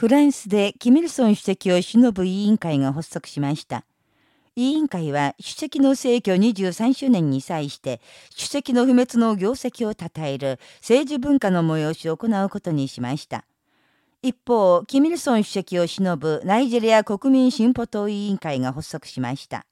フランスでキミルソン主席を偲ぶ委員会が発足しました。委員会は主席の逝去23周年に際して主席の不滅の業績を称える政治文化の催しを行うことにしました。一方、キミルソン主席を偲ぶナイジェリア国民進歩党委員会が発足しました。